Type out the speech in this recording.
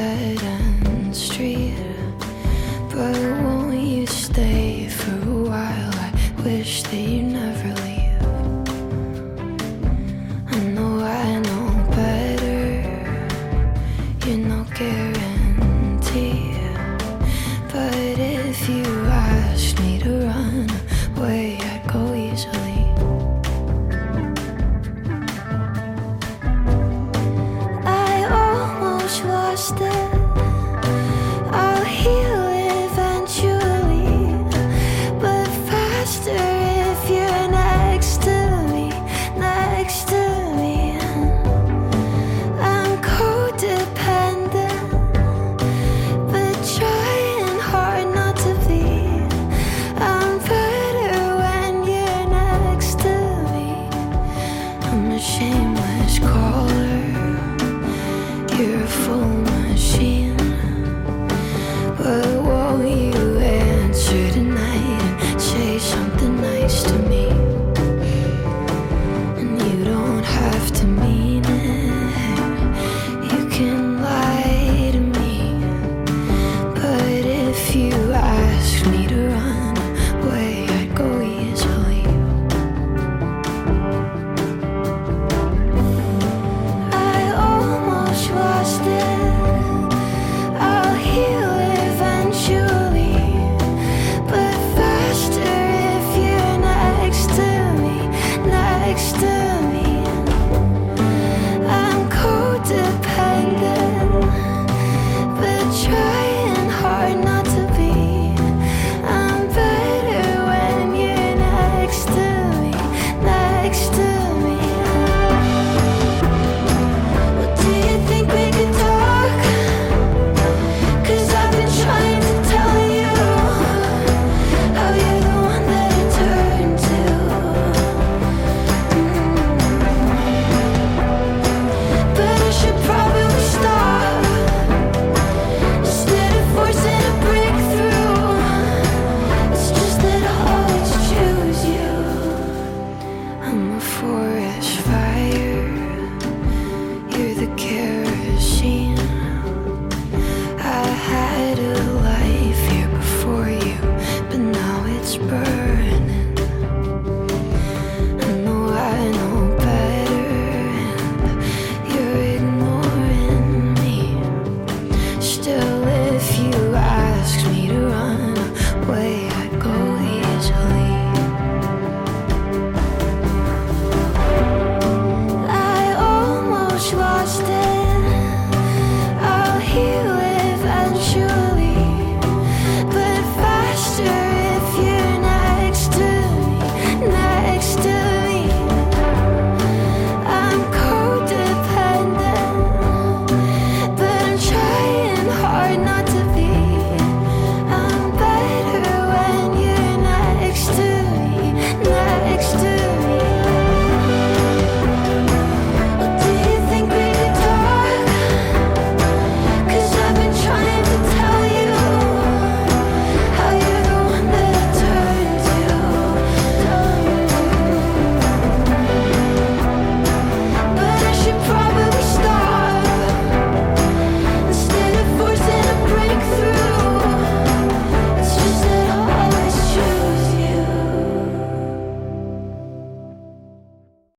dead end street. But won't you stay for a while? I wish that you never.